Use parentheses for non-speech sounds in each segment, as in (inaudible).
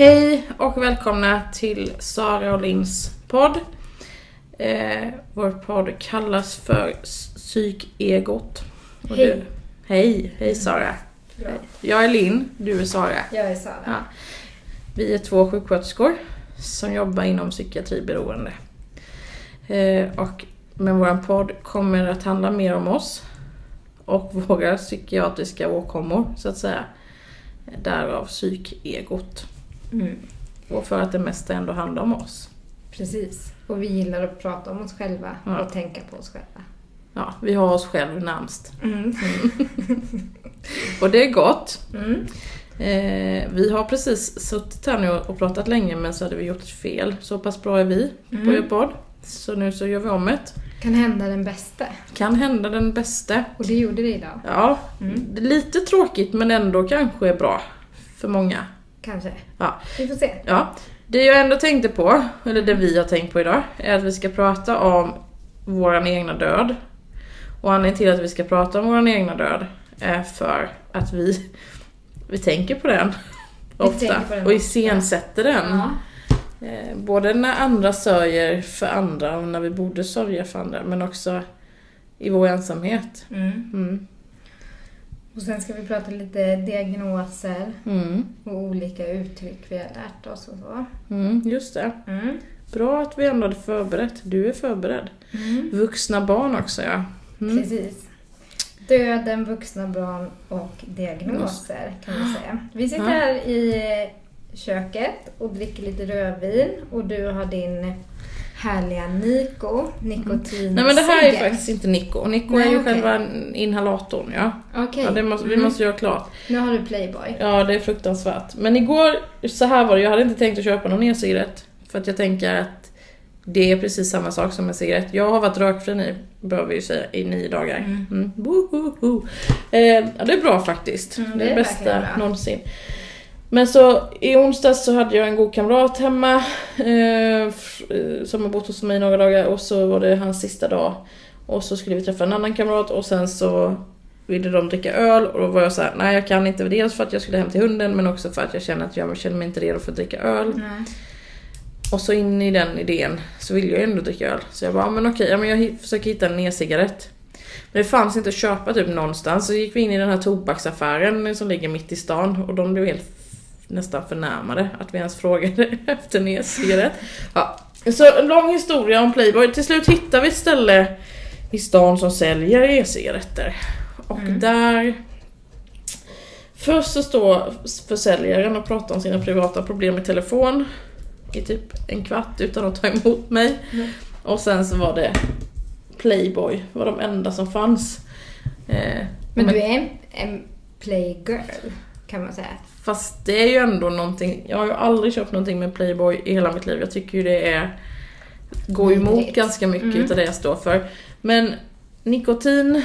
Hej och välkomna till Sara och Lins podd. Eh, vår podd kallas för Psykegot. Hej. Du, hej, hej Sara. Bra. Jag är Linn, du är Sara. Jag är Sara. Ja. Vi är två sjuksköterskor som jobbar inom psykiatriberoende. Eh, och, men vår podd kommer att handla mer om oss och våra psykiatriska åkommor så att säga. Därav psykegot. Mm. Och för att det mesta ändå handlar om oss. Precis. Och vi gillar att prata om oss själva Ja. och tänka på oss själva. Ja, vi har oss själv närmst. Mm. (laughs) Och det är gott. Mm. Eh, vi har precis suttit här nu och pratat länge men så hade vi gjort ett fel. Så pass bra är vi på Mm. er podd. Så nu så gör vi om det. Kan hända den bästa. Kan hända den bästa. Och det gjorde det idag. Ja, Mm. lite tråkigt men ändå kanske är bra. För många. Kanske. Ja. Vi får se. Ja, det jag ändå tänkte på, eller det vi har tänkt på idag, är att vi ska prata om våran egna död. Och anledningen till att vi ska prata om våran egna död är för att vi, vi tänker på den Vi ofta på den och iscensätter den. Ja. Eh, både när andra sörjer för andra och när vi borde sörja för andra, men också i vår ensamhet. Mm. Mm. Och sen ska vi prata lite diagnoser Mm. och olika uttryck vi har lärt oss och så. Mm, just det. Mm. Bra att vi ändå hade förberett. Du är förberedd. Mm. Vuxna barn också ja. Mm. Precis. Döden, vuxna barn och diagnoser kan man säga. Vi sitter här i köket och dricker lite rödvin och du har din härliga Nico, nikotin Nej men det här är faktiskt inte Nico. Nico Nej, är ju okej. själva inhalatorn ja. Okej, ja det måste, vi Mm. måste göra klart. nu har du Playboy. Ja det är fruktansvärt. Men igår, så här var det, jag hade inte tänkt att köpa någon e-cigarett. För att jag tänker att det är precis samma sak som en cigarett. Jag har varit rökfri nu, behöver vi ju säga, i nio dagar. Mm. Mm. Eh, ja, det är bra faktiskt. Mm, det det är det bästa verkligen bra. Men så i onsdags så hade jag en god kamrat hemma eh, eh, som har bott hos mig några dagar och så var det hans sista dag. Och så skulle vi träffa en annan kamrat och sen så ville de dricka öl och då var jag så här: nej jag kan inte. Dels för att jag skulle hem till hunden men också för att jag känner att jag känner mig inte redo för att dricka öl. Nej. Och så in i den idén så vill jag ändå dricka öl. Så jag bara, men okej, ja, men jag försöker hitta en e-cigarett. Men det fanns inte att köpa typ någonstans. Så gick vi in i den här tobaksaffären som ligger mitt i stan och de blev helt nästan förnärmade att vi ens frågade (laughs) efter en e-cigarett. Ja. Så lång historia om Playboy. Till slut hittade vi ett ställe i stan som säljer e-cigaretter. Och Mm. där Först så står försäljaren och pratar om sina privata problem i telefon i typ en kvart utan att ta emot mig. Mm. Och sen så var det Playboy, var de enda som fanns. Eh, Men du är en, en playgirl kan man säga. Fast det är ju ändå någonting, jag har ju aldrig köpt någonting med Playboy i hela mitt liv. Jag tycker ju det är, går emot Vidrigt. ganska mycket Mm. utav det jag står för. Men nikotin,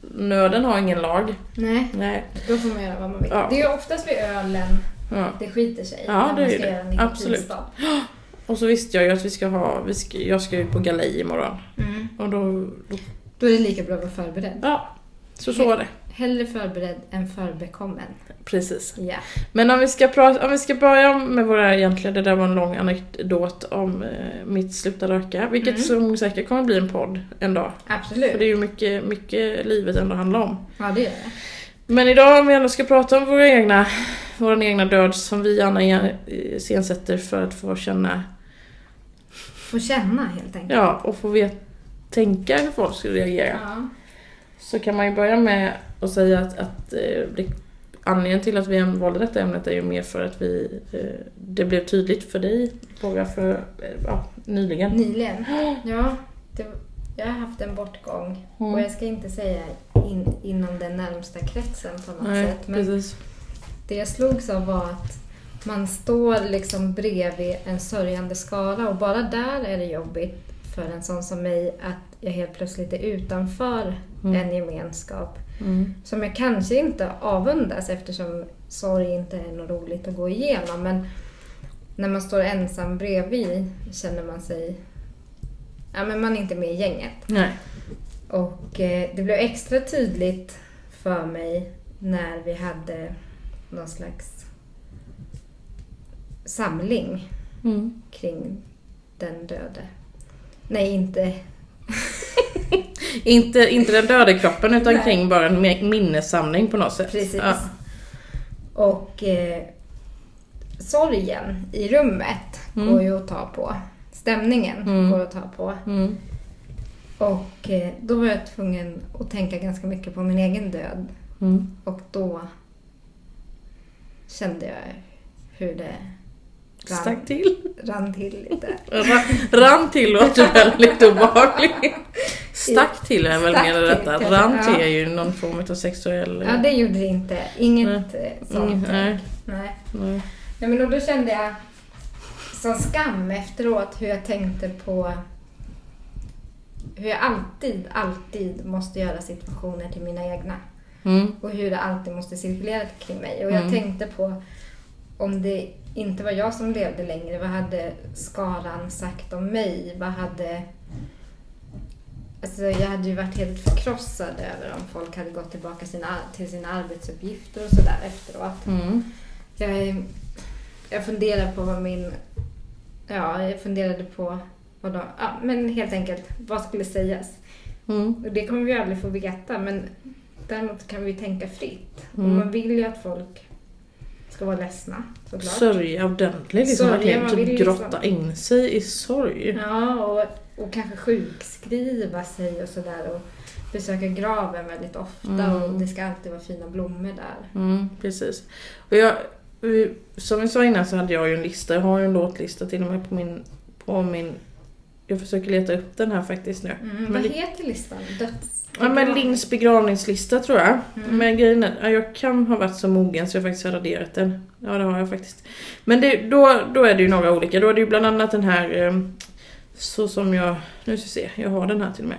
nöden har ingen lag. Nej, Nej. då får man göra vad man vill. Ja. Det är ju oftast vid ölen Ja. det skiter sig. Ja, när det är det. Absolut. (gasps) Och så visste jag ju att vi ska ha, vi ska, jag ska ju på galej imorgon. Mm. Och då, då Då är det lika bra att vara förberedd. ja. Så så var det. Hellre förberedd än förbekommen. Precis. Ja. Men om vi ska, prata, om vi ska börja med våra egentligen, det där var en lång anekdot om eh, mitt sluta röka. Vilket Mm. som säkert kommer bli en podd en dag. Absolut. För det är ju mycket, mycket livet ändå handlar om. Ja, det gör det. Men idag om vi ändå ska prata om våra egna, vår egna död som vi gärna igen- iscensätter för att få känna, Få känna helt enkelt. ja, och få vet, tänka hur folk skulle reagera. Ja. Så kan man ju börja med att säga att, att eh, det, anledningen till att vi valde detta ämnet är ju mer för att vi, eh, det blev tydligt för dig, Båga, för eh, ja, nyligen. Nyligen. Ja, det, jag har haft en bortgång. Mm. Och jag ska inte säga in, inom den närmsta kretsen på något Nej, sätt. Men precis. det jag slogs av var att man står liksom bredvid en sörjande skara och bara där är det jobbigt för en sån som mig att jag helt plötsligt är utanför Mm. en gemenskap Mm. som jag kanske inte avundas eftersom sorg inte är något roligt att gå igenom. Men när man står ensam bredvid känner man sig... Ja, men man är inte med i gänget. Nej. Och eh, det blev extra tydligt för mig när vi hade någon slags samling Mm. kring den döde. Nej, inte... (laughs) Inte, inte den döda kroppen utan Nej. kring bara en mi- minnessamling på något sätt. Precis. Ja. Och eh, sorgen i rummet Mm. går ju att ta på. Stämningen Mm. går att ta på. Mm. Och eh, då var jag tvungen att tänka ganska mycket på min egen död. Mm. Och då kände jag hur det Stack till. rann till lite. Ra- Rann till låter väldigt (laughs) obehagligt. Stack till är väl mer detta. Rann till är ju någon form av sexuell... Ja, det gjorde det inte. Inget eh, sånt. Nej. Nej. Nej. Ja, men då, då kände jag som skam efteråt hur jag tänkte på hur jag alltid, alltid måste göra situationer till mina egna. Mm. Och hur det alltid måste cirkulera kring mig. Och jag Mm. tänkte på om det inte var jag som levde längre, vad hade skaran sagt om mig? Vad hade... Alltså jag hade ju varit helt förkrossad över om folk hade gått tillbaka sina, till sina arbetsuppgifter och sådär efteråt. Mm. Jag, jag funderar på vad min... Ja, jag funderade på vad de, ja, men helt enkelt vad skulle sägas. Mm. Och det kommer vi aldrig få veta men däremot kan vi tänka fritt. Och Mm. man vill ju att folk ska vara ledsna såklart. Sörja ordentligt. Liksom, Sörja, verkligen typ liksom- grotta in sig i sorg. Ja, och, och kanske sjukskriva sig och sådär och besöka graven väldigt ofta Mm. och det ska alltid vara fina blommor där. Mm, precis. Och jag, som vi sa innan så hade jag ju en lista. Jag har ju en låtlista till och med på min... På min jag försöker leta upp den här faktiskt nu. Mm, vad det- heter listan? Döds... Ja men Linns begravningslista tror jag. Mm. Men grejen är, ja, jag kan ha varit så mogen så jag faktiskt har raderat den. Ja det har jag faktiskt. Men det, då, då är det ju några olika. Då är det ju bland annat den här eh, Så som jag, nu ska vi se, jag har den här till och med.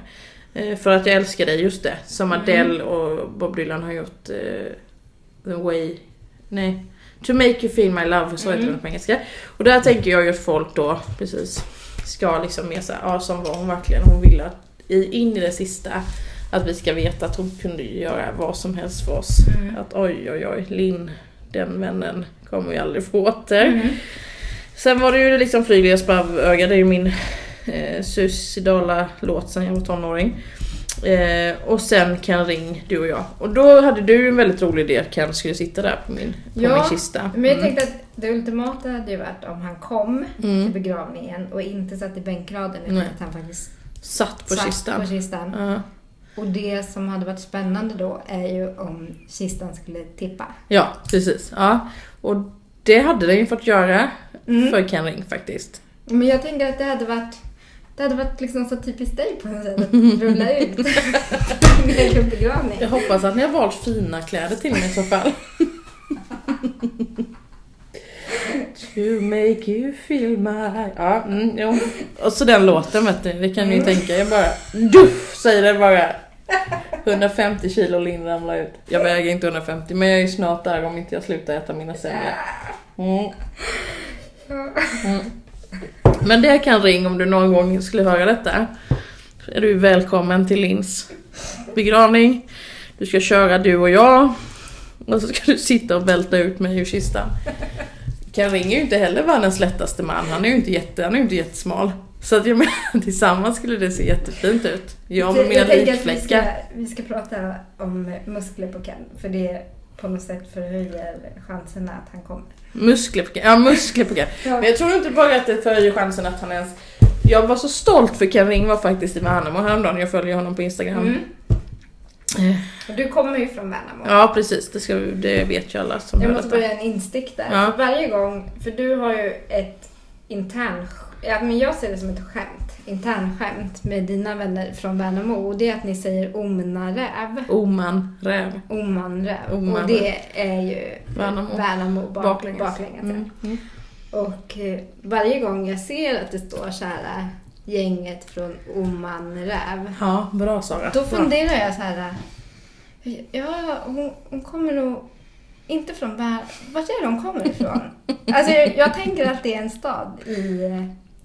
Eh, för att jag älskar dig, just det. Som Mm. Adele och Bob Dylan har gjort eh, The Way, nej. To make you feel my love, så heter Mm. den på engelska. Och där tänker jag ju att folk då, precis, ska liksom mer såhär, ja som var hon verkligen, hon ville att i, in i det sista att vi ska veta att hon kunde göra vad som helst för oss. Mm. Att oj oj oj, Linn, den vännen kommer vi aldrig få åter. Mm. Sen var det ju liksom Flyg i ett sparvöga, det är ju min eh, suicidala låt sen jag var tonåring. Eh, och sen Ken Ring, du och jag. Och då hade du en väldigt rolig idé att Ken skulle sitta där på min, på Ja, min kista. Men jag Mm. tänkte att det ultimata hade ju varit om han kom Mm. till begravningen och inte satt i bänkraden utan Nej. att han faktiskt Satt på satt kistan. på kistan. Ja. Och det som hade varit spännande då är ju om kistan skulle tippa. ja, precis. Ja. Och det hade den ju fått göra Mm. för Ken Ring faktiskt. Men jag tänker att det hade varit det hade varit liksom så typiskt dig på något sätt att (laughs) rulla ut (laughs) egen begravning. Jag hoppas att ni har valt fina kläder till mig i så fall. (laughs) To make you feel my... Ja, mm, jo. Och så den låten vet ni, det kan ni ju tänka er bara... Duff, säger det bara. 150 kilo Linn ramlar ut. Jag väger inte 150 men jag är ju snart där om inte jag slutar äta mina semlor. Mm. Mm. Men det kan ring om du någon gång skulle höra detta. Är du välkommen till Linns begravning. Du ska köra du och jag. Och så ska du sitta och välta ut mig ur kistan. Ken Ring är ju inte heller världens lättaste man. Han är ju inte, jätte, han är inte jättesmal. Så att jag menar, (laughs) tillsammans skulle det se jättefint ut. Jag med mina vi likfläckar. ska, vi ska prata om muskler på Ken. För det på något sätt förhöjer chanserna att han kommer. Muskler på Ken. Ja, muskler på Ken. (laughs) Men jag tror inte bara att det förhöjer chansen att han ens... Jag var så stolt för Ken Ring var faktiskt i Värnamo häromdagen. Jag följer honom på Instagram. Mm. Eh, du kommer ju från Värnamo. Ja precis, det, ska, det vet ju alla som Jag måste börja en instick där. Ja. Varje gång, för du har ju ett intern... Ja, men jag ser det som ett skämt. Internskämt med dina vänner från Värnamo. Och det är att ni säger omnaräv. Oman, räv. Omanräv. Omanräv. Och det är ju Värnamo. Värnamo bak, Baklänges. baklänges. ja. Mm. Mm. Och eh, varje gång jag ser att det står så här äh, gänget från Omanräv. Ja, bra Sara. Då Bra. funderar jag så här. äh, Ja, hon, hon kommer nog inte från Vär... Vart är det hon kommer ifrån? (laughs) alltså jag, jag tänker att det är en stad i eh,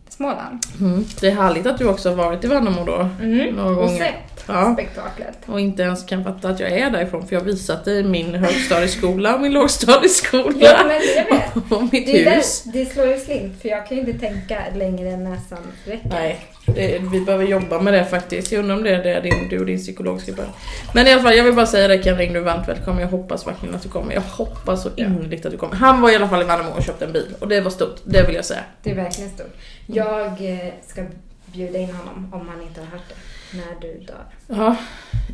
Småland. Mm. Det är härligt att du också har varit i Värnamo då. Mm. Några Och gånger. sett. Ja. spektaklet. Och inte ens kan fatta att jag är därifrån för jag har visat dig min högstadieskola och min lågstadieskola. Ja, men jag vet. (laughs) och mitt Det, hus. där, det slår ju slint för jag kan ju inte tänka längre än näsan räcker. Nej, det, vi behöver jobba med det faktiskt. Jag undrar om det är det din, du och din psykolog ska börja. Men i alla fall, jag vill bara säga det Ken Ring, du är varmt välkommen. Jag hoppas verkligen att du kommer. Jag hoppas så innerligt att du kommer. Han var i alla fall i Värnamo och köpte en bil och det var stort, det vill jag säga. Det är verkligen stort. Jag eh, ska bjuda in honom om han inte har hört det. När du dör. Ja,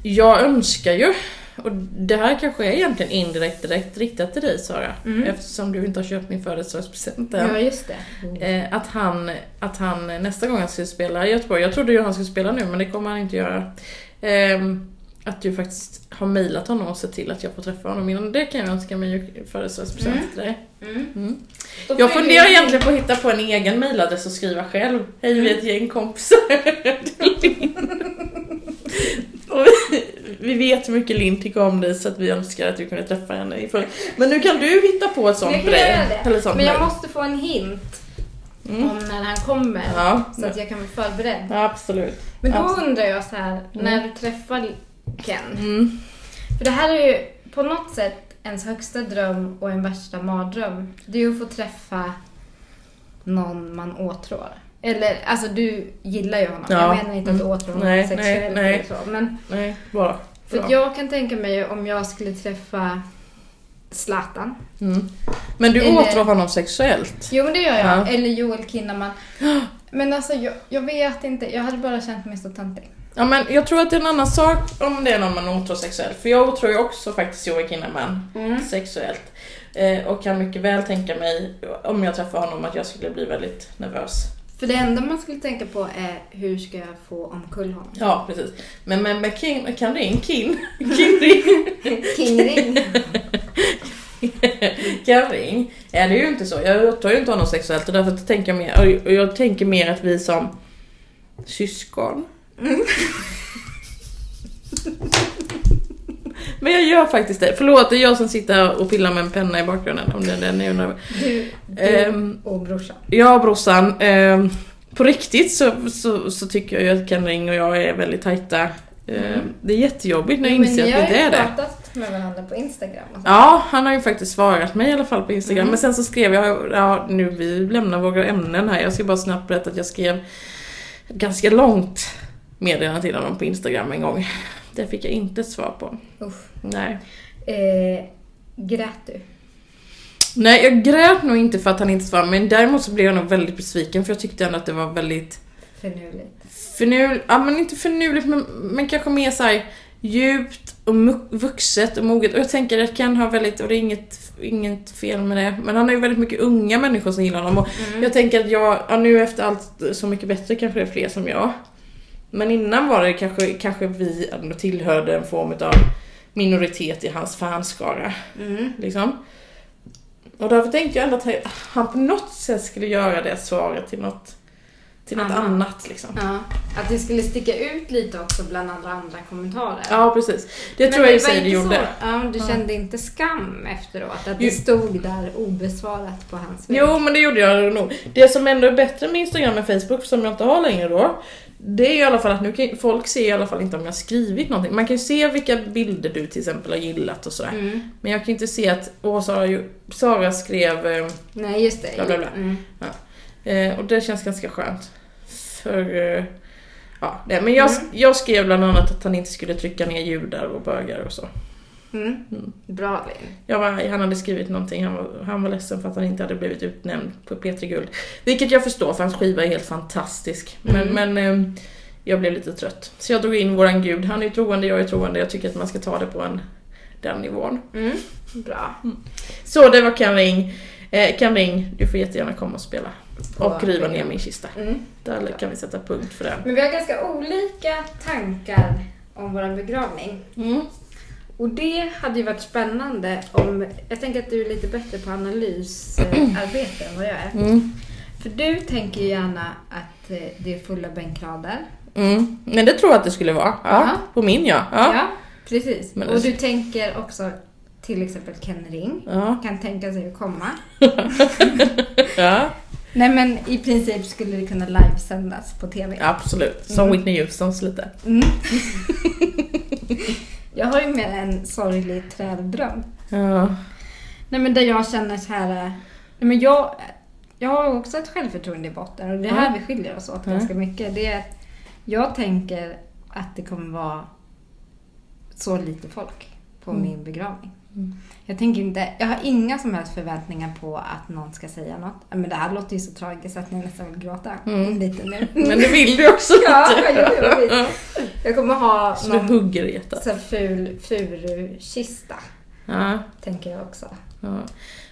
jag önskar ju, och det här kanske är egentligen indirekt direkt riktat till dig Sara, Mm. eftersom du inte har köpt min födelsedagspresent än. Ja, just det. Eh, att, han, att han nästa gång han skulle spela i Göteborg, jag trodde ju han skulle spela nu men det kommer han inte göra. Ehm, att du faktiskt har mejlat honom och sett till att jag får träffa honom innan. Det kan jag önska mig i födelsedagspresent Mm. till dig. Mm. Mm. Jag funderar egentligen på att hitta på en egen mejladress och skriva själv. Hej vi är ett gäng kompisar. (laughs) Och vi- vi vet hur mycket Linn tycker om dig så att vi önskar att vi kunde träffa henne. Men nu kan du hitta på ett sånt det. Eller sånt Men jag måste få en hint Mm. om när han kommer. Ja, Så att jag kan vara förberedd. ja, absolut. Men då Absolut. undrar jag så här, när du träffar Ken. Mm. För det här är ju på något sätt ens högsta dröm och en värsta mardröm. Det är ju att få träffa någon man åtrår. Eller, alltså du gillar ju honom. Ja. Jag menar inte att Mm. åtrå honom Nej, sexuellt nej, eller så. Men Nej, bara. för Bra. jag kan tänka mig om jag skulle träffa Zlatan. Mm. Men du Eller- åtrår honom sexuellt? Jo men det gör jag. Ja. Eller Joel Kinnaman. (gasps) Men alltså jag, jag vet inte. Jag hade bara känt mig så töntig. Ja men jag tror att det är en annan sak om det är någon man åtrår sexuellt. För jag åtrår ju också faktiskt Joel Kinnaman Mm. sexuellt. Eh, och kan mycket väl tänka mig, om jag träffar honom, att jag skulle bli väldigt nervös. För det enda man skulle tänka på är hur ska jag få omkull honom? Ja, precis. Men med, med King, kan ring, King, (laughs) King ring, King Ring. (laughs) King ring, är det ju inte så. Jag åtrår ju inte honom sexuellt och därför tänker jag mer, och jag tänker mer att vi som syskon. (laughs) Men jag gör faktiskt det. Förlåt, det är jag som sitter och pillar med en penna i bakgrunden. Om det är den jag undrar. Du, du Ehm, och brorsan. Ja brorsan, ehm, på riktigt så, så, så tycker jag ju att Ken Ring och jag är väldigt tajta. Ehm, Det är jättejobbigt när jag Men inser ni att har vi inte ju är det. pratat med varandra på Instagram. Ja, han har ju faktiskt svarat mig i alla fall på Instagram. Mm. Men sen så skrev jag, ja nu vi lämnar våra ämnen här. Jag ska bara snabbt berätta att jag skrev ett ganska långt meddelande till honom på Instagram en gång. Det fick jag inte ett svar på. Usch. Nej. Eh, grät du? Nej, jag grät nog inte för att han inte svarade, men däremot så blev jag nog väldigt besviken för jag tyckte ändå att det var väldigt Finurligt. Förnul, ja men inte förnuligt men, men kanske mer såhär djupt och vuxet och moget. Och jag tänker att Ken har väldigt, och det är inget, inget fel med det, men han har ju väldigt mycket unga människor som gillar honom. Och Mm. jag tänker att jag, ja, nu efter allt Så mycket bättre kanske det är fler som jag. Men innan var det kanske, kanske vi ändå tillhörde en form av minoritet i hans fanskara. Mm. Liksom. Och därför tänkte jag ändå att han på något sätt skulle göra det svaret till något, till något Annat. annat liksom. Ja, att det skulle sticka ut lite också bland alla andra kommentarer. Ja, precis. Det Men tror jag i sig det gjorde. Så, ja, du Ja. kände inte skam efteråt? Att det stod där obesvarat på hans vägg? Jo, men det gjorde jag nog. Det som ändå är bättre med Instagram och Facebook, som jag inte har längre då, det är i alla fall att nu kan folk ser i alla fall inte om jag har skrivit någonting. Man kan ju se vilka bilder du till exempel har gillat och sådär. Mm. Men jag kan ju inte se att, åh Sara, Sara skrev, eh, Nej, just det. Bla, bla, bla. Mm. eh, och det känns ganska skönt. För, eh, ja, nej, men jag, Mm. jag skrev bland annat att han inte skulle trycka ner judar och bögar och så. Mm. Mm. Bra Linn. Var, han hade skrivit någonting, han var, han var ledsen för att han inte hade blivit utnämnd på P3 Guld. Vilket jag förstår, för hans skiva är helt fantastisk. Men, Mm. men ehm, jag blev lite trött. Så jag drog in våran gud. Han är troende, jag är troende. Jag tycker att man ska ta det på en, den nivån. Mm. Bra. Så det var Kan Ring. Eh, kan Ring, du får jättegärna komma och spela. På och riva ner min kista. Mm. Där kan vi sätta punkt för det. Men vi har ganska olika tankar om vår begravning. Och det hade ju varit spännande om... Jag tänker att du är lite bättre på analysarbete än vad jag är. Mm. För du tänker ju gärna att eh, det är fulla bänkrader. Mm. Men det tror jag att det skulle vara. Ja, Ja. På min ja. Ja. precis. Men och du tänker också till exempel Ken Ring Ja. kan tänka sig att komma. (laughs) ja. Nej men i princip skulle det kunna livesändas på TV. Absolut. Som Mm. Whitney Houstons lite. Mm. (laughs) jag har ju mer en sorglig träddröm. Ja. Nej men där jag känner så här. eh, Nej, men jag, jag har också ett självförtroende i botten och det är här vi skiljer oss åt ganska mycket. Det är att jag tänker att det kommer vara så lite folk på Mm. min begravning. Mm. Jag tänker inte, jag har inga som helst förväntningar på att någon ska säga något. Men det här låter ju så tragiskt att ni nästan vill gråta Mm. lite nu. (laughs) Men det vill du också (laughs) Ja, jo, jo. Jag kommer ha Så någon hugger i så ful furu-kista, Ja. tänker jag också. Ja.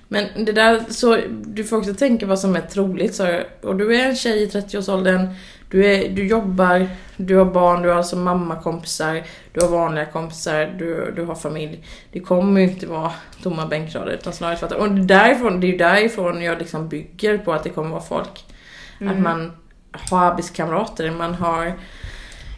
Men det där, så du får också tänka vad som är troligt. Så, och du är en tjej i 30-årsåldern, du, är, du jobbar, du har barn, du har alltså mammakompisar, du har vanliga kompisar, du, du har familj. Det kommer ju inte vara tomma bänkrader utan snarare tvärtom. Och därifrån, det är ju därifrån jag liksom bygger på att det kommer vara folk. Att Mm. man har arbetskamrater, man har... Ja,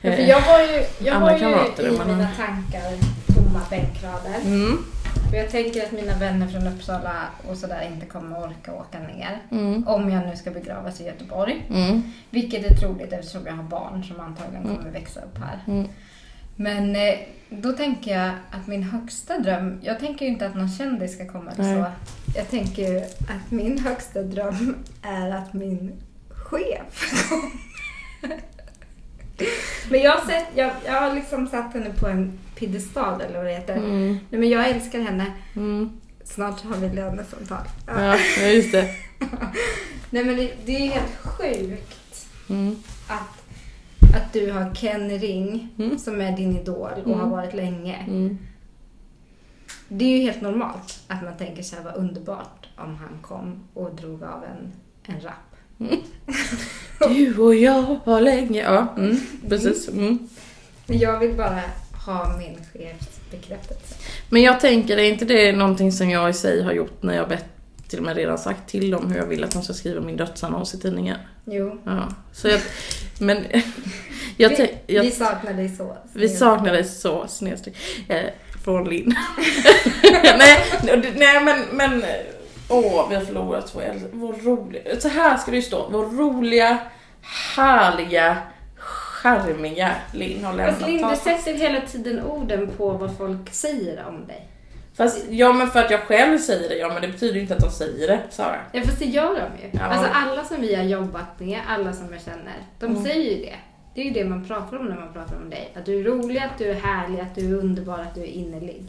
för eh, jag har ju, jag andra har ju i mina tankar tomma bänkrader. Mm, För jag tänker att mina vänner från Uppsala och sådär inte kommer orka åka ner. mm, Om jag nu ska begravas i Göteborg. mm, Vilket är troligt eftersom jag har barn som antagligen kommer växa upp här. mm. Men eh, då tänker jag att min högsta dröm, jag tänker ju inte att någon kändis ska komma eller så. Jag tänker ju att min högsta dröm är att min chef (laughs) kommer. Men jag har, sett, jag, jag har liksom satt henne på en piedestal eller vad det heter. Mm, Nej, men jag älskar henne. mm. Snart har vi lönesamtal. Ja, ja, just det. (laughs) Nej men det, det är helt sjukt Mm, att, att du har Ken Ring Mm. som är din idol och Mm. har varit länge. mm. Det är ju helt normalt att man tänker så här vad underbart om han kom och drog av en, en rap. (laughs) Du och jag har länge... Ja, mm, precis. Mm. Men jag vill bara ha min chefs bekräftelse. Men jag tänker, är inte det någonting som jag i sig har gjort när jag bett, till och med redan sagt till dem hur jag vill att de ska skriva min dödsannons i tidningen? Jo. Ja, så jag... Men... (laughs) Jag, vi, jag, vi saknar dig så. vi saknar dig så, snedstreck. Eh, från Linn. (laughs) nej, nej, men... men Åh, vi har förlorat vår, äldre- vår roliga... Så här ska det ju stå. Vår roliga, härliga, charmiga Linn har lämnat Fast Linn, du sätter hela tiden orden på vad folk säger om dig. Fast, ja men för att jag själv säger det, ja men det betyder ju inte att de säger det, Sara. Ja fast det gör de ju. Ja. Alltså alla som vi har jobbat med, alla som jag känner, de Mm. säger ju det. Det är ju det man pratar om när man pratar om dig. Att du är rolig, att du är härlig, att du är underbar, att du är innerlig.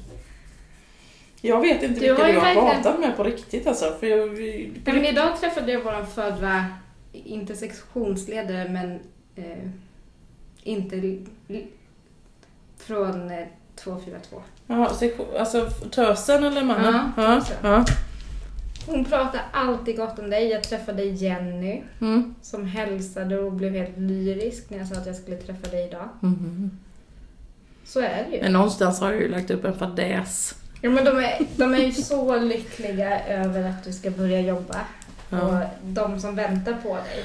Jag vet inte Du vilka du har verkligen- pratat med på riktigt alltså. För jag, vi, Ja, men idag träffade jag vår förra, inte sektionsledare men eh, inte från eh, 242. Jaha, alltså tösen eller mannen? Ja, ja, tösen. ja. Hon pratar alltid gott om dig. Jag träffade Jenny Mm. som hälsade och blev helt lyrisk när jag sa att jag skulle träffa dig idag. Mhm. Så är det ju. Men någonstans har jag ju lagt upp en fadäs. Ja, men de, är, de är ju så lyckliga över att du ska börja jobba. Ja. Och de som väntar på dig.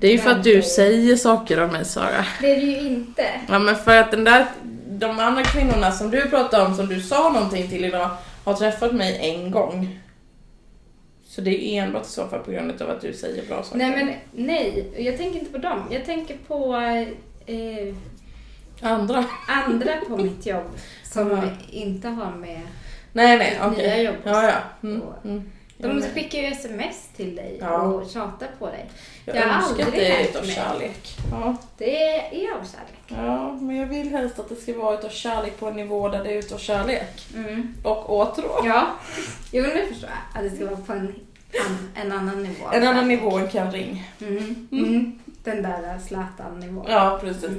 Det är ju för att du säger saker om mig Sara. Det är det ju inte. Ja men för att den där, de andra kvinnorna som du pratade om, som du sa någonting till idag, har träffat mig en gång. Så det är enbart i så fall på grund av att du säger bra saker. Nej, men nej. Jag tänker inte på dem. Jag tänker på eh, Andra? andra på mitt jobb som (laughs) Ja. inte har med... Nej nej, Ditt okej. nya jobb. Ja ja. Mm, mm. De skickar ju sms till dig Ja. och tjatar på dig. jag jag önskar att det är utav kärlek. Ja. Det är av kärlek. ja, men jag vill helst att det ska vara utav kärlek på en nivå där det är utav kärlek. Mm. Och åtrå. Ja, jo nu förstår jag. Att det ska vara på en, en annan nivå. En annan nivå än Ken Ring. Mm. Mm. Den där Zlatan-nivån. Ja, precis.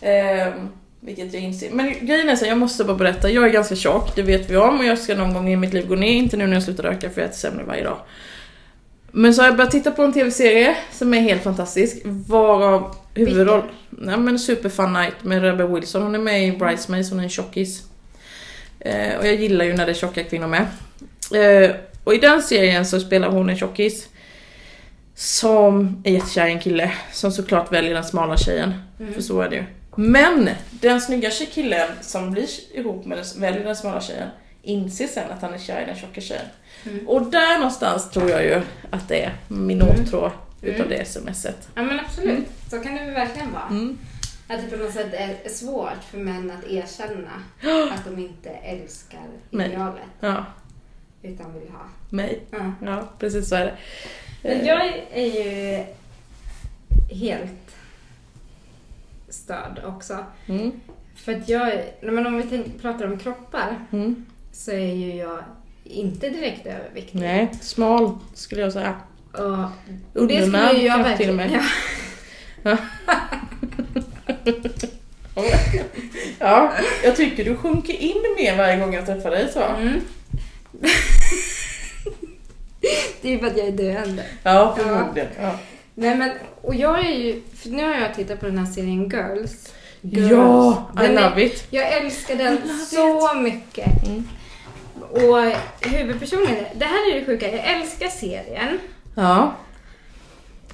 Ehm, vilket jag inser. Men grejen är så, jag måste bara berätta. Jag är ganska tjock, det vet vi om. Och jag ska någon gång i mitt liv gå ner. Inte nu när jag slutar röka för jag äter sämre varje dag. Men så har jag börjat titta på en tv-serie som är helt fantastisk. Varav huvudroll... Nej men Super Fun Night med Rebel Wilson. Hon är med i Bridesmaids, hon är en tjockis. Eh, och jag gillar ju när det är tjocka kvinnor med. Eh, och i den serien så spelar hon en tjockis. Som är jättekär i en kille. Som såklart väljer den smala tjejen. Mm. För så är det ju. Men den snygga killen som blir ihop med den, väljer den smala tjejen inser sen att han är kär i den tjocka tjejen. Mm. Och där någonstans tror jag ju att det är min Mm. åtrå utav Mm. det smset. Ja men absolut, så kan det väl verkligen vara. Mm. Att det på något sätt är svårt för män att erkänna (gasps) att de inte älskar idealet Ja, utan vill ha. mig. Ja. Ja, precis så är det. Men jag är ju helt störd också. Mm. För att jag, men om vi tänk, pratar om kroppar Mm. så är ju jag inte direkt överviktig. Nej, smal skulle jag säga. Och det skulle jag kanske till och verkligen... med. Ja. Ja, jag tycker du sjunker in mer varje gång jag träffar dig så. Mm. (laughs) det är ju för att jag är döende. Ja, förmodligen. Ja. Nej men, och jag är ju, för nu har jag tittat på den här serien Girls. Ja, I Den är- love it. Jag älskar den så mycket. Mm. Och huvudpersonen, det här är det sjuka, jag älskar serien. Ja.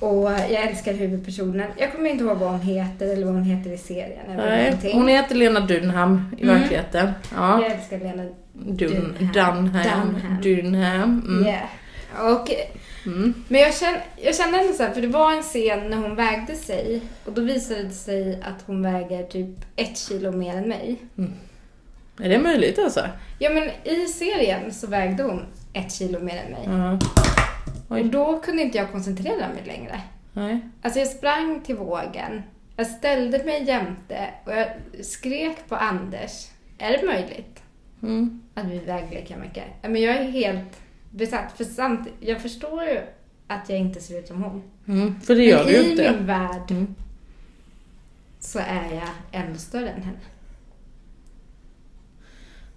Och jag älskar huvudpersonen. Jag kommer inte ihåg vad hon heter eller vad hon heter i serien. Eller Nej, någonting. hon heter Lena Dunham i Mm. verkligheten. Ja. Jag älskar Lena Dun, Dunham. Dunham. Dunham. Dunham. Mm. Yeah. Och, Mm. men jag kände, jag kände ändå så här, för det var en scen när hon vägde sig och då visade det sig att hon väger typ ett kilo mer än mig. Är det möjligt alltså? Ja men i serien så vägde hon ett kilo mer än mig. Ja. Och då kunde inte jag koncentrera mig längre. Nej. Alltså jag sprang till vågen, jag ställde mig jämte och jag skrek på Anders. Är det möjligt Mm. att vi väger lika mycket? Men jag är helt besatt. För samt, jag förstår ju att jag inte ser ut som hon. Mm. För det gör Men du ju i inte. min värld Mm. så är jag ännu större än henne.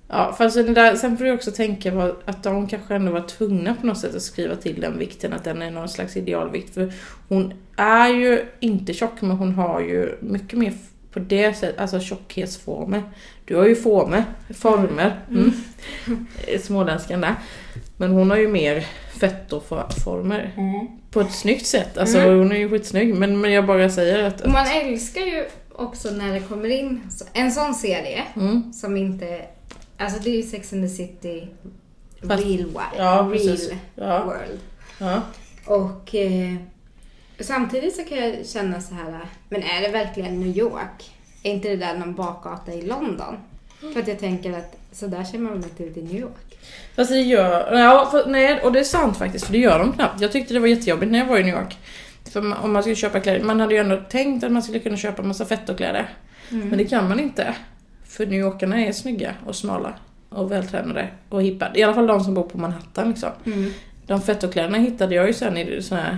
Ja, fast det där, sen får du också tänka på att de kanske ändå var tvungna på något sätt att skriva till den vikten, att den är någon slags idealvikt. För hon är ju inte tjock, men hon har ju mycket mer på det sättet, alltså tjockhetsformer. Du har ju former, former. Mm. Mm. Småländskan där. Men hon har ju mer fettoformer. På ett snyggt sätt. Alltså Mm. hon är ju skitsnygg. Men, men jag bara säger att... Man älskar ju också när det kommer in en sån serie Mm. som inte... Alltså det är ju Sex and the City Fast- real, wi- Ja, real. Ja. world. Ja. Och eh, samtidigt så kan jag känna så här, men är det verkligen New York? Är inte det där någon bakgata i London? För att jag tänker att så där ser man väl inte ut i New York? Fast det gör... Ja, för, nej, och det är sant faktiskt, för det gör de knappt. Jag tyckte det var jättejobbigt när jag var i New York. För om man skulle köpa kläder, man hade ju ändå tänkt att man skulle kunna köpa massa fettokläder. Men det kan man inte. För New Yorkarna är snygga och smala och vältränade och hippa. I alla fall de som bor på Manhattan liksom. Mm. De fettokläderna hittade jag ju sen i såna här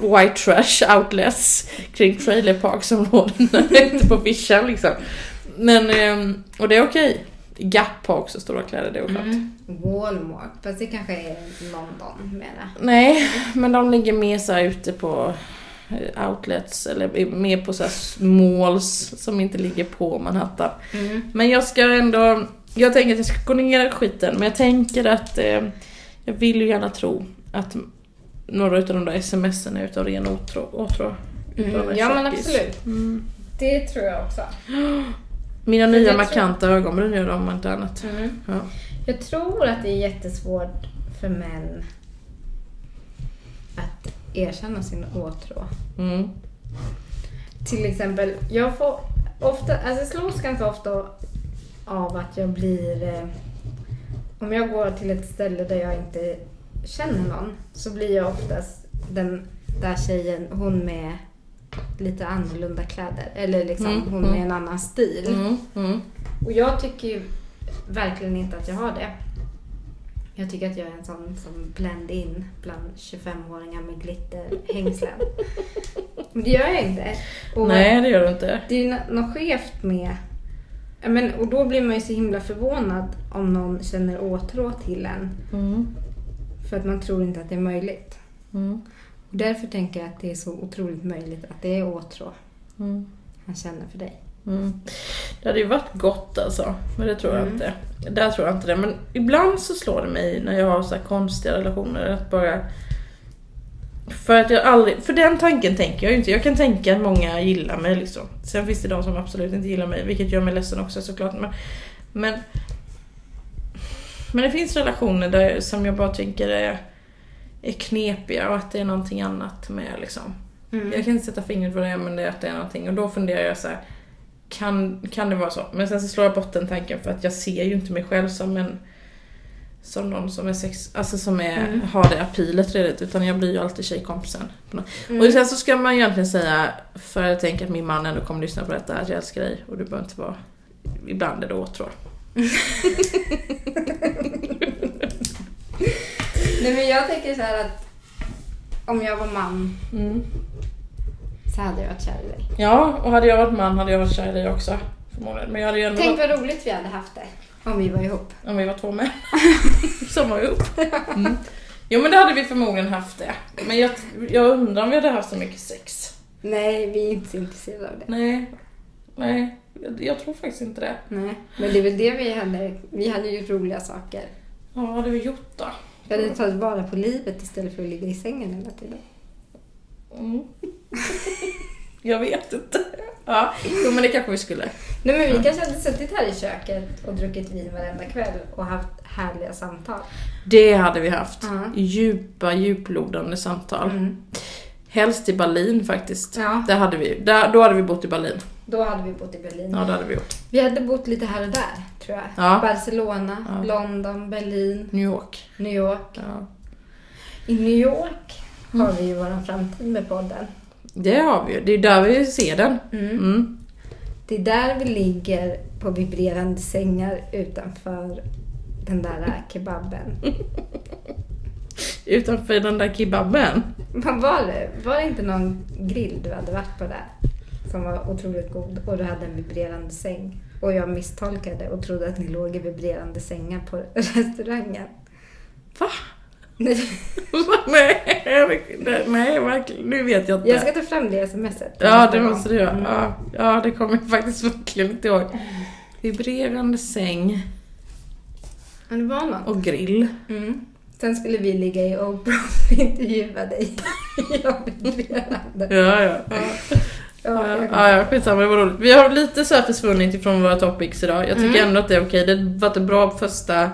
white trash outlets kring trailerparksområdena ute på vischan liksom. Men, ehm, och det är okej. Gap har också stora kläder, det är skönt. Mm. Walmart, fast det kanske är London mera. Nej, men de ligger mer så här ute på eh, outlets eller mer på så här malls som inte ligger på Manhattan. Mm. Men jag ska ändå, jag tänker att jag ska gå ner skiten men jag tänker att eh, jag vill ju gärna tro att några utav de där smsen är utav ren åtrå utav Mm. Ja men absolut. Mm. Det tror jag också. (gasps) Mina nya tror- markanta ögonbryn gör de om inte annat. Mm. Ja. Jag tror att det är jättesvårt för män att erkänna sin åtrå. Mm. Till exempel, jag får ofta, alltså jag slås ganska ofta av att jag blir... Eh, om jag går till ett ställe där jag inte känner någon så blir jag oftast den där tjejen, hon med lite annorlunda kläder. Eller liksom Mm, hon mm. med en annan stil. Mm. Mm. Och jag tycker ju verkligen inte att jag har det. Jag tycker att jag är en sån som blend in bland 25-åringar med glitterhängslen. Men det gör jag inte. Och Nej, det gör du inte. Det är ju nå- något skevt med... Men, och då blir man ju så himla förvånad om någon känner åtrå till en. Mm. För att man tror inte att det är möjligt. Mm. Därför tänker jag att det är så otroligt möjligt att det är åtrå Mm. han känner för dig. Mm. Det hade ju varit gott alltså, men det tror jag Mm. inte. Där tror jag inte det. Men ibland så slår det mig när jag har så här konstiga relationer att bara... För att jag aldrig... För den tanken tänker jag ju inte. Jag kan tänka att många gillar mig liksom. Sen finns det de som absolut inte gillar mig, vilket gör mig ledsen också såklart. Men, men Men det finns relationer där, som jag bara tänker är, är knepiga och att det är någonting annat med liksom. Mm. Jag kan inte sätta fingret på det men det är att det är någonting och då funderar jag så här. Kan, kan det vara så? Men sen så slår jag bort den tanken för att jag ser ju inte mig själv som en som någon som är sex, alltså som är, Mm. har det apilet redigt utan jag blir ju alltid tjejkompisen. Mm. Och sen så ska man egentligen säga, för jag tänker att min man ändå kommer lyssna på detta, att jag älskar dig och du behöver inte vara, ibland är det åtrå. (laughs) (laughs) Nej men jag tänker så här att om jag var man så hade jag varit kär i dig. Ja, och hade jag varit man hade jag varit kär i dig också. Förmodligen. Men jag hade ju ändå Tänk varit, vad roligt vi hade haft det om vi var ihop. om vi var två med. (laughs) Som var ihop. Mm. Jo men det hade vi förmodligen haft det. Men jag, jag undrar om vi hade haft så mycket sex. Nej, vi är inte så intresserade av det. Nej. Nej, jag, jag tror faktiskt inte det. Nej, men det är väl det vi hade. Vi hade ju roliga saker. Ja, vad hade vi gjort då? Vi hade tagit vara på livet istället för att ligga i sängen hela tiden. Mm. (laughs) jag vet inte. Ja, jo men det kanske vi skulle. Nej men vi kanske hade suttit här i köket och druckit vin varenda kväll och haft härliga samtal. Det hade vi haft. Ja. Djupa, djuplodande samtal. Mm. Helst i Berlin faktiskt. Ja. Det hade vi. Där, då hade vi bott i Berlin. Då hade vi bott i Berlin. Ja, det hade vi gjort. Vi hade bott lite här och där, tror jag. Ja. Barcelona, Ja. London, Berlin, New York. New York. Ja. I New York har vi ju vår framtid med podden. Det har vi ju. Det är där vi ser den. Mm. Mm. Det är där vi ligger på vibrerande sängar utanför den där (laughs) kebaben. Utanför den där kebaben. Vad var det? Var det inte någon grill du hade varit på där? Som var otroligt god och du hade en vibrerande säng. Och jag misstolkade och trodde att ni låg i vibrerande sängar på restaurangen. Va? Nej, (laughs) nej, verkligen. Nu vet jag inte. Jag ska ta fram det smset. Ja, det måste du göra. Mm. Ja, ja, det kommer jag faktiskt verkligen inte ihåg. Vibrerande säng Ja, det var något. och grill. Mm. Sen skulle vi ligga i Oprah och (laughs) intervjua dig. Jag. Ja, ja. Ja, Ja, ja, ja, skitsamma, det var roligt. Vi har lite så här försvunnit ifrån våra topics idag. Jag tycker Mm. ändå att det är okej. Det har varit en bra första,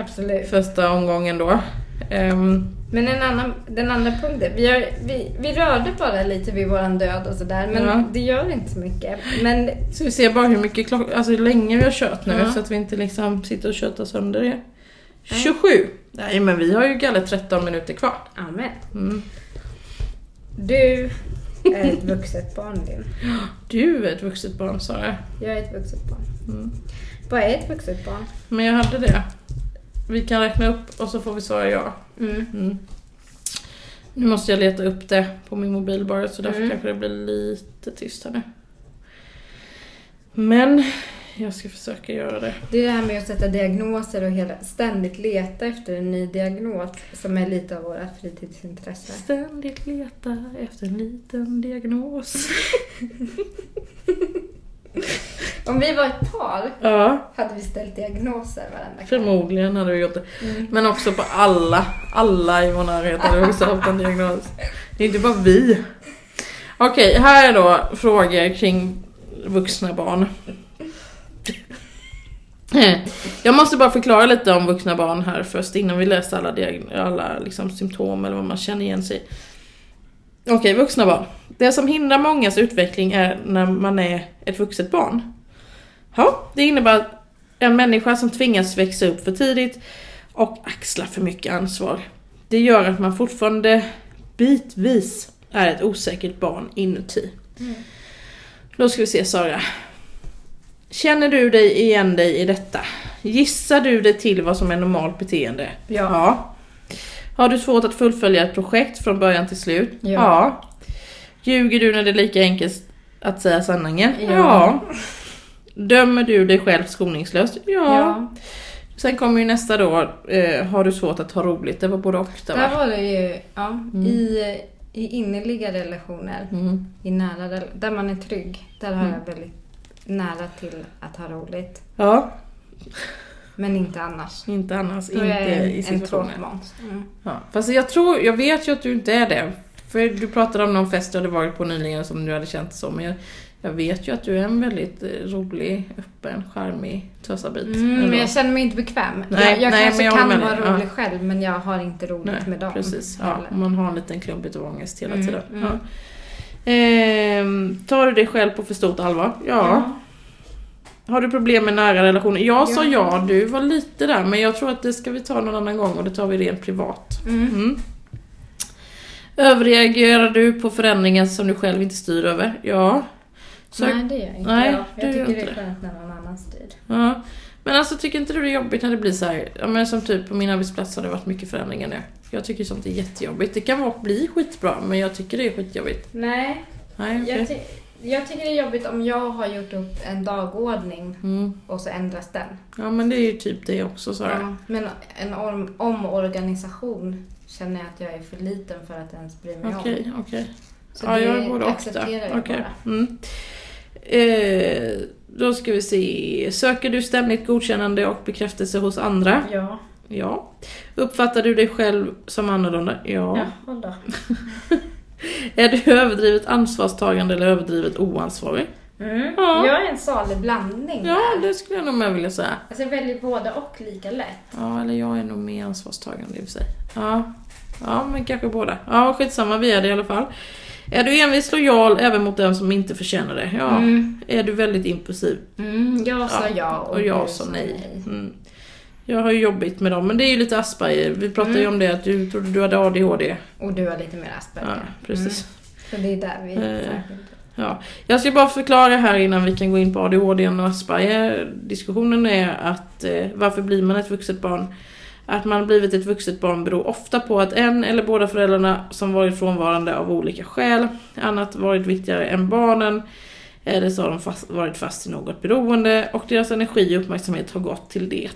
Absolut. första omgången då. Ehm, Men en annan, den andra punkten. Vi, har, vi, vi rörde bara lite vid våran död och sådär. Men Ja. det gör inte så mycket. Men så vi ser bara hur mycket klock, alltså hur länge vi har kört nu Ja. så att vi inte liksom sitter och köttar sönder det. 27! Nej men vi har ju galet 13 minuter kvar. amen. Mm. Du är ett vuxet barn Linn. Du är ett vuxet barn sa jag. Jag är ett vuxet barn. Mm. Vad är ett vuxet barn? Men jag hade det. Vi kan räkna upp och så får vi svara ja. Mm. Mm. Nu måste jag leta upp det på min mobil bara så därför Mm. kanske det blir lite tyst här nu. Men jag ska försöka göra det. Det är det här med att sätta diagnoser och hela, ständigt leta efter en ny diagnos som är lite av våra fritidsintresse. Ständigt leta efter en liten diagnos. (laughs) Om vi var ett par Ja, hade vi ställt diagnoser varenda kväll. förmodligen hade vi gjort det. Mm. Men också på alla, alla i vår närhet hade också haft en diagnos. Det är inte bara vi. Okej, här är då frågor kring vuxna barn. (laughs) Jag måste bara förklara lite om vuxna barn här först innan vi läser alla, alla liksom symptom eller vad man känner igen sig. Okej, vuxna barn. Det som hindrar mångas utveckling är när man är ett vuxet barn. Ja, det innebär att en människa som tvingas växa upp för tidigt och axla för mycket ansvar. Det gör att man fortfarande bitvis är ett osäkert barn inuti. Mm. Då ska vi se Sara. Känner du dig igen dig i detta? Gissar du dig till vad som är normalt beteende? Ja. Har du svårt att fullfölja ett projekt från början till slut? Ja. Ljuger du när det är lika enkelt att säga sanningen? Ja. Dömer du dig själv skoningslöst? Ja. Ja. Sen kommer ju nästa då, eh, har du svårt att ha roligt? Det var både och där va? var det ju, ja, i, i innerliga relationer, Mm. i nära där man är trygg, där har Mm. jag väldigt nära till att ha roligt. Ja, Men inte annars. inte annars, Då är inte en, i en situationen. Mm. Ja. Fast jag tror, jag vet ju att du inte är det. För du pratade om någon fest du hade varit på nyligen som du hade känt så, men jag, Jag vet ju att du är en väldigt eh, rolig, öppen, charmig tösabit. Mm, men jag känner mig inte bekväm. Nej, jag jag nej, kanske jag kan vara rolig själv men jag har inte roligt Nej, med dem. Precis, ja, man har en liten klumpigt av ångest hela Mm, tiden. mm. Ja. Ehm, tar du dig själv på för stort allvar? Ja. Har du problem med nära relationer? Jag sa Ja. ja, du var lite där men jag tror att det ska vi ta någon annan gång och det tar vi rent privat. Mm. Mm. Överreagerar du på förändringar som du själv inte styr över? Ja. Så, Nej det gör jag inte Nej, jag. Jag tycker det är skönt när någon annan styr. ja. Men alltså tycker inte du det är jobbigt när det blir så här, ja men som typ på min arbetsplats har det varit mycket förändringar nu. Jag tycker sånt är jättejobbigt. Det kan vara bli skitbra men jag tycker det är skitjobbigt. Nej, Nej, okej. jag, ty- jag tycker det är jobbigt om jag har gjort upp en dagordning Mm. och så ändras den. Ja men det är ju typ det också Sara. Ja, men en om, omorganisation känner jag att jag är för liten för att ens bry mig Okej, om. okej. Så Ja, det jag är både och accepterar jag Okej. bara. Mm. Eh, då ska vi se. Söker du ständigt godkännande och bekräftelse hos andra? Ja. Ja. Uppfattar du dig själv som annorlunda? Ja. Då. (laughs) Är du överdrivet ansvarstagande eller överdrivet oansvarig? Mm. Ja. Jag är en salig blandning Ja, där. det skulle jag nog med vilja säga. Alltså jag väljer både och lika lätt. Ja, eller jag är nog mer ansvarstagande i och för sig. Ja. Ja, men kanske båda. Ja, skitsamma, vi är det i alla fall. Är du envis lojal även mot den som inte förtjänar det? Ja. Mm. Är du väldigt impulsiv? Mm, jag sa Ja, ja Och jag sa nej. Mm. Jag har ju jobbigt med dem, men det är ju lite Asperger. Vi pratade ju Mm. om det, att du trodde du hade ADHD. Och du har lite mer Asperger. Ja, precis. Så det är där vi Eh. Ja. Jag ska bara förklara här innan vi kan gå in på ADHD och Asperger. Diskussionen är att eh, varför blir man ett vuxet barn? Att man blivit ett vuxet barn beror ofta på att en eller båda föräldrarna som varit frånvarande av olika skäl, annat varit viktigare än barnen, eller så har de fast, varit fast i något beroende och deras energi och uppmärksamhet har gått till det.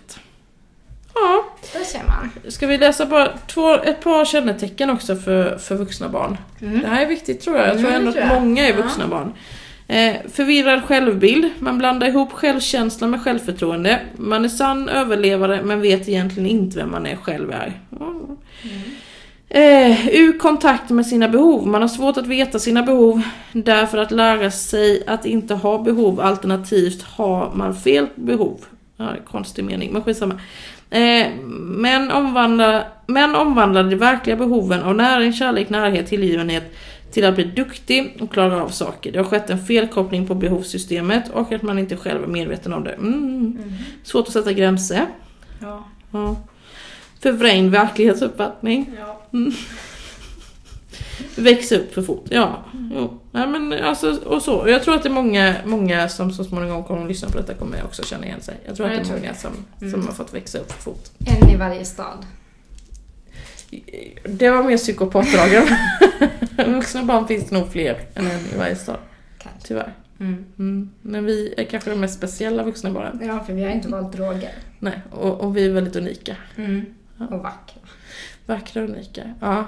Ja, Då ser man. ska vi läsa bara två, ett par kännetecken också för, för vuxna barn? Mm. Det här är viktigt tror jag. Jag tror Mm, ändå att många är Ja. vuxna barn. Eh, förvirrad självbild. Man blandar ihop självkänsla med självförtroende. Man är sann överlevare men vet egentligen inte vem man är själv är. Mm. Eh, ur kontakt med sina behov. Man har svårt att veta sina behov. Därför att lära sig att inte ha behov alternativt har man fel behov. Ja, konstig mening, men skitsamma. Eh, men, omvandlar, men omvandlar de verkliga behoven av näring, kärlek, närhet, tillgivenhet till att bli duktig och klara av saker. Det har skett en felkoppling på behovssystemet och att man inte själv är medveten om det. Mm. Mm. Svårt att sätta gränser. Ja. Ja. Förvrängd verklighetsuppfattning. ja. Växa upp för fort. Ja. Jo. Nej, men alltså, och så. Och Jag tror att det är många, många som så småningom kommer att lyssna på detta kommer också känna igen sig. Jag tror Ja, att det jag är tror många som, Mm. som har fått växa upp för fort. En i varje stad. Det var mer psykopatdragen. (laughs) Vuxna barn finns det nog fler än en i varje stad. Kanske. Tyvärr. Mm. Mm. Men vi är kanske de mest speciella vuxna barnen. Ja, för vi har inte valt droger. Nej, och, och vi är väldigt unika. Ja. Och vackra. Vackra och unika. Ja,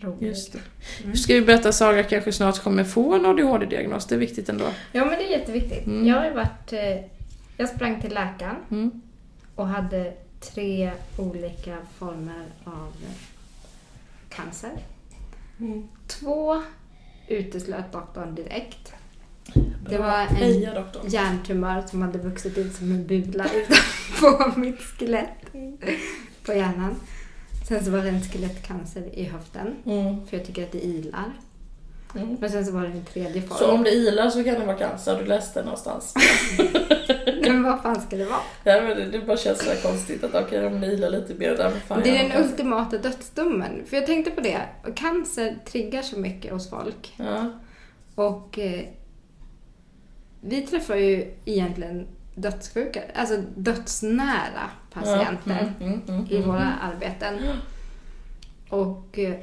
Roligt. just det. Mm. Ska vi berätta att Saga kanske snart kommer få en ADHD-diagnos? Det är viktigt ändå. Ja, men det är jätteviktigt. Mm. Jag har varit... Eh, jag sprang till läkaren Mm. och hade tre olika former av cancer. Två uteslöt doktorn direkt. Det var en Heja hjärntumör som hade vuxit ut som en bula på (laughs) mitt skelett på hjärnan. Sen så var det en skelettcancer i höften, Mm. för jag tycker att det ilar. Mm. Men sen så var det en tredje form. Så om det ilar så kan det vara cancer, du läste någonstans. (laughs) Men vad fan ska det vara? ja, men det, det bara känns så konstigt att okej om det ilar lite mer där, fan Det är den ultimata dödsdomen. För jag tänkte på det. Cancer triggar så mycket hos folk. Ja. Och eh, vi träffar ju egentligen dödssjuka, alltså dödsnära patienter Ja. Mm, mm, mm, i mm. våra arbeten. Och eh,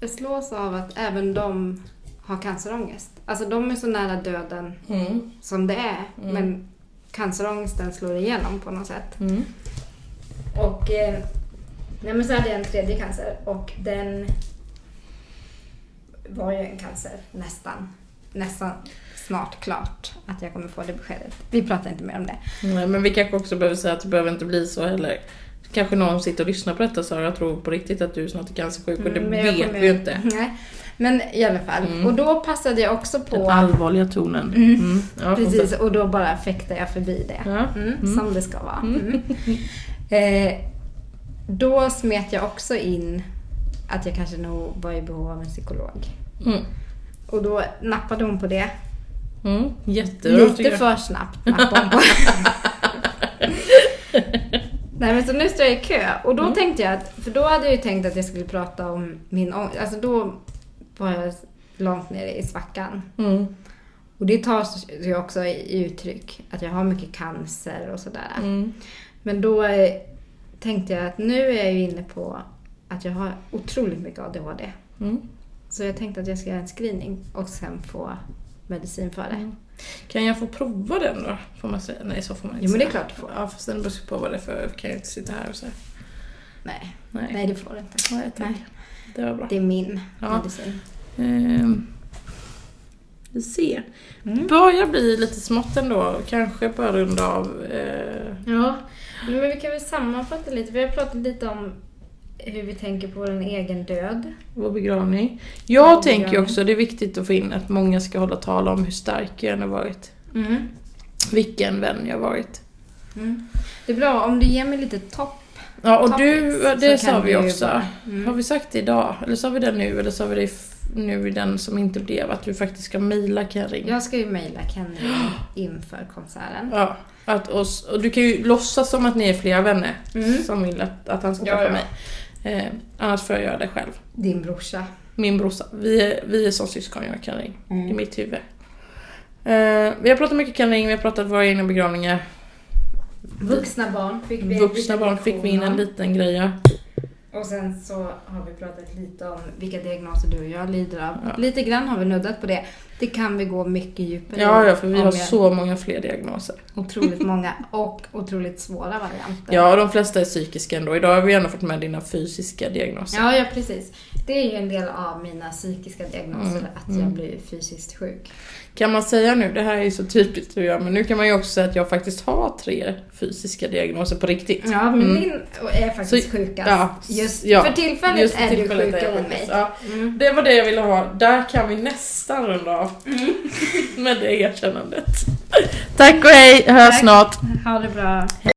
jag slås av att även de har cancerångest. Alltså de är så nära döden Mm. som det är. Mm. Men cancerångesten slår igenom på något sätt. Mm. Och eh, nej men så hade jag en tredje cancer och den var ju en cancer nästan, nästan snart klart att jag kommer få det beskedet. Vi pratar inte mer om det. Nej, men vi kanske också behöver säga att det behöver inte bli så heller. Kanske någon sitter och lyssnar på detta så jag tror på riktigt att du snart är cancersjuk och det Mm, vet vi ju inte. Nej. Men i alla fall. Mm. Och då passade jag också Den på... allvarliga tonen. Mm. Ja, Precis, och då bara fäktade jag förbi det. Ja. Mm, Mm. Som det ska vara. Mm. Mm. (laughs) Eh, då smet jag också in att jag kanske nog var i behov av en psykolog. Mm. Och då nappade hon på det. Mm. Jättebra Lite för snabbt nappade hon på. (laughs) Nej men så nu står jag i kö och då Mm. tänkte jag att, för då hade jag ju tänkt att jag skulle prata om min ångest. Alltså då var jag långt nere i svackan. Mm. Och det tar sig också i uttryck att jag har mycket cancer och sådär. Mm. Men då eh, tänkte jag att nu är jag ju inne på att jag har otroligt mycket ADHD. Mm. Så jag tänkte att jag ska göra en screening och sen få medicin för det. Mm. Kan jag få prova den då? Får man säga? Nej, så får man inte Jo men det är klart du får. Ja, fast den beror på vad det är för kan jag inte sitta här och säga. Nej, Nej, nej det får du inte. Nej, tack. Nej, det var bra. det är min Ja. medicin. Ehm, vi ser. Mm. Börjar bli lite smått ändå. Kanske på grund av... Eh, Ja, men vi kan väl sammanfatta lite. Vi har pratat lite om hur vi tänker på vår egen död. vår begravning. Jag Vår tänker begravning. också, det är viktigt att få in att många ska hålla tal om hur stark jag än har varit. Mm. Vilken vän jag har varit. Mm. Det är bra om du ger mig lite topp. Ja, och du, det sa vi också. Mm. Har vi sagt det idag? Eller sa vi det nu? Eller sa vi det nu i den som inte blev? Att du faktiskt ska mejla Karin? Jag ska ju mejla Kenny (gasps) inför konserten. Ja. Att oss, och du kan ju låtsas som att ni är flera vänner Mm. som vill att, att han ska Ja, träffa ja. mig. Eh, annars får jag göra det själv. Din brorsa. Min brorsa. Vi är, vi är som syskon jag och Karin. Mm. I mitt huvud. Eh, vi har pratat mycket Karin, vi har pratat våra egna begravningar. Vuxna barn fick vi Vuxna barn fick vi in en liten grej ja. Och sen så har vi pratat lite om vilka diagnoser du och jag lider av. Ja. Lite grann har vi nuddat på det. Det kan vi gå mycket djupare Ja, ja, för vi har jag- så många fler diagnoser. Otroligt (laughs) många och otroligt svåra varianter. Ja, och de flesta är psykiska ändå. Idag har vi ändå fått med dina fysiska diagnoser. Ja, ja precis. Det är ju en del av mina psykiska diagnoser, Mm, att jag mm. blir fysiskt sjuk. Kan man säga nu, det här är ju så typiskt hur jag men nu kan man ju också säga att jag faktiskt har tre fysiska diagnoser på riktigt. Ja, men Mm. min är faktiskt Så- sjukast. ja, Just ja. för tillfället Just är tillfället du sjukare än mig. Ja, Mm. det var det jag ville ha. Där kan vi nästan runda av. (laughs) Med det erkännandet. Tack och hej, hörs Tack. snart. Ha det bra.